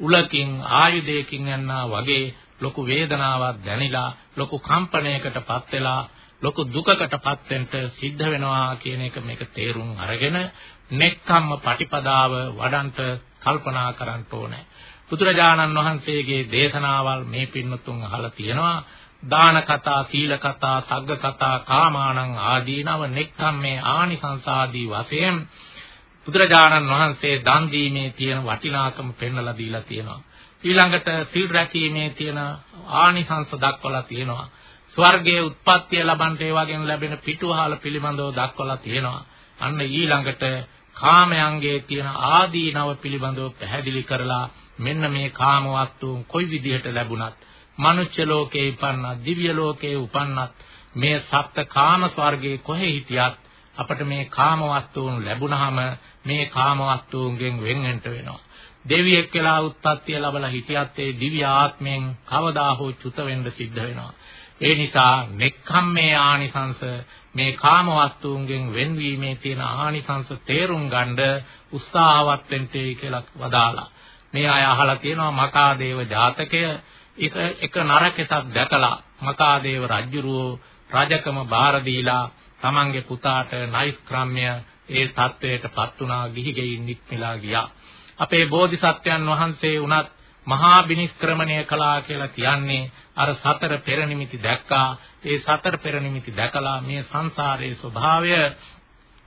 උලකින් ආයුධයකින් යනවා වගේ ලොකු වේදනාවක් දැනිලා ලොකු කම්පනයකටපත් වෙලා ලොකු දුකකටපත් වෙන්න සිද්ධ වෙනවා කියන එක මේක තේරුම් අරගෙන නෙක්ඛම්ම පටිපදාව වඩන්ට කල්පනා කරන්න ඕනේ. බුදුරජාණන් වහන්සේගේ දේශනාවල් මේ පින්නතුන් අහලා තියෙනවා. දාන කතා, සීල කතා, සග්ග කතා, කාමානං ආදීනව නෙක්ඛම්මේ ආනිසංසාදී වශයෙන් බුදුරජාණන් වහන්සේ දන් දීමේ තියෙන වටිනාකම පෙන්වලා දීලා තියෙනවා. ඊළඟට සිල් රැකීමේ තියෙන ආනිසංස දක්වලා තියෙනවා. ස්වර්ගයේ උත්පත්තිය ලබන්ට ඒ වගේම ලැබෙන පිටුවහල පිළිබඳව දක්වලා තියෙනවා. අන්න ඊළඟට කාමයන්ගේ තියෙන ආදීනව පිළිබඳව පැහැදිලි කරලා මෙන්න මේ කාම වස්තුන් කොයි විදිහට ලැබුණත් මනුෂ්‍ය ලෝකේ උපන්නත් දිව්‍ය ලෝකේ උපන්නත් මේ සප්ත කාම ස්වර්ගයේ කොහේ හිටියත් අපට මේ කාම වස්තුන් ලැබුණාම මේ කාම වස්තුන්ගෙන් වෙන් වෙන්න වෙනවා දෙවියෙක් කියලා උත්පත්තිය ලැබලා හිටියත් ඒ දිව්‍ය ආත්මයෙන් කවදා හෝ චුත වෙන්න සිද්ධ වෙනවා. ඒ නිසා මෙක්ඛම්මේ ආනිසංස මේ කාම වස්තුන්ගෙන් වෙන්වීමේ තියෙන ආනිසංස තේරුම් ගන්න උත්සාහවත් වෙන්නයි කියලා වදාලා. මේ අය අහලා තියෙනවා මකාදේව ජාතකය ඉත එක නරකෙසක් දැකලා මකාදේව රජුරෝ රජකම බාර දීලා තමන්ගේ පුතාට නයිස් ක්‍රම්‍ය ඒ තත්වයටපත් උනා ගිහිගෙයින් නික්මලා ගියා. අපේ බෝධිසත්වයන් වහන්සේ උනත් මහා බිනිස්ක්‍රමණය කළා කියලා කියන්නේ අර සතර පෙර නිමිති දැක්කා. ඒ සතර පෙර නිමිති දැකලා මේ සංසාරයේ ස්වභාවය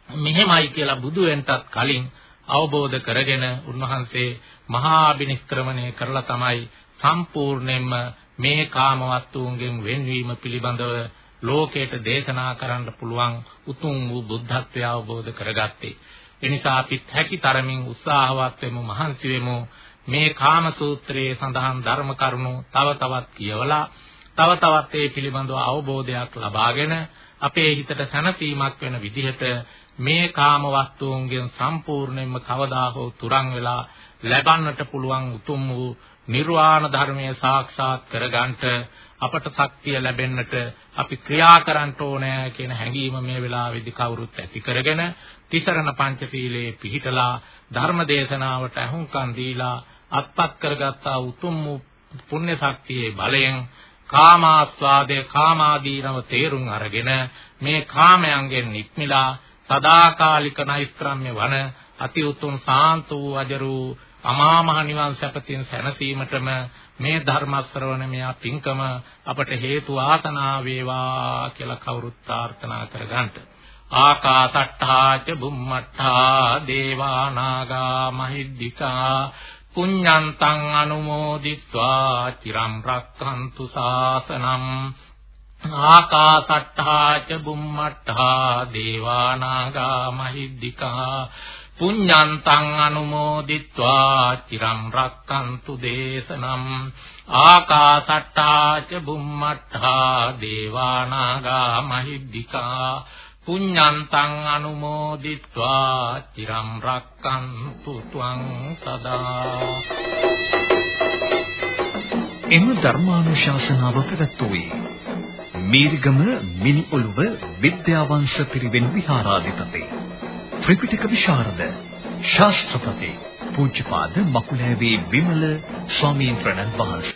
මෙහෙමයි කියලා බුදු වෙන්නත් කලින් අවබෝධ කරගෙන උන්වහන්සේ මහා බිනිස්ක්‍රමණය කරලා තමයි සම්පූර්ණයෙන්ම මේ කාමවත්තුන්ගෙන් වෙන්වීම පිළිබඳව ලෝකයට දේශනා කරන්න පුළුවන් උතුම් වූ බුද්ධත්වය අවබෝධ කරගත්තේ. එනිසා අපි හැකි තරමින් උත්සාහවත් වෙමු මහන්සි වෙමු. මේ කාම සූත්‍රයේ සඳහන් ධර්ම කරුණු තව තවත් කියවලා තව තවත් ඒ පිළිබඳව අවබෝධයක් ලබාගෙන අපේ හිතට සැනසීමක් වෙන විදිහට මේ කාම වස්තුන්ගෙන් සම්පූර්ණයෙන්ම කවදා හෝ තුරන් වෙලා ලැබන්නට පුළුවන් උතුම් වූ නිර්වාණ ධර්මය සාක්ෂාත් කරගන්නට අපට ශක්තිය ලැබෙන්නට අපි ක්‍රියා කරන්න ඕනෑ කියන හැඟීම මේ වෙලාවේදී කවුරුත් ඇති කරගෙන තිසරණ පංචශීලයේ පිහිටලා ධර්ම දේශනාවට අහුම්කම් දීලා අත්පත් කරගත්තා උතුම් පුණ්‍ය ශක්තියේ බලයෙන් කාමාස්වාදයේ කාමාදීනව තේරුම් අරගෙන මේ කාමයන්ගෙන් නික්මිලා සදාකාලික නෛෂ්ක්‍රම්‍ය වන අති උතුම් සාන්ත වූ අජරු අමා මහ නිවන් සැපතින් සැනසීමටම මේ ධර්ම ශ්‍රවණ මෙයා පිංකම අපට හේතු ආසනා වේවා කියලා කවුරුත් ප්‍රාර්ථනා කරගන්නට. ආකාසට්ඨා ච බුම්මට්ඨා දේවානාගා මහිද්దికා පුඤ්ඤන්තං අනුමෝදිත්වා චිරම් රක්ඛන්තු සාසනං ආකාසට්ඨා ච බුම්මට්ඨා දේවානාගා මහිද්దికා පුඤ්ඤන්තං අනුමෝදිත්වා චිරම් රක්칸තු දේශනම් ආකාසට්ටා ච බුම්මට්ටා දේවානාගා මහිද්దికා පුඤ්ඤන්තං අනුමෝදිත්වා චිරං රක්칸තු ත්වං සදා. එම ධර්මානුශාසනාව පැවැත්වුවේ මීරිගම මිනි ඔළුව විද්‍යාවංශ පිරිවෙන් විහාරාධිපති ත්‍රිපිටක විශාරද ශාස්ත්‍රපති පූජ්‍යපාද මකුලෑවේ විමල ස්වාමීන් වහන්සේ.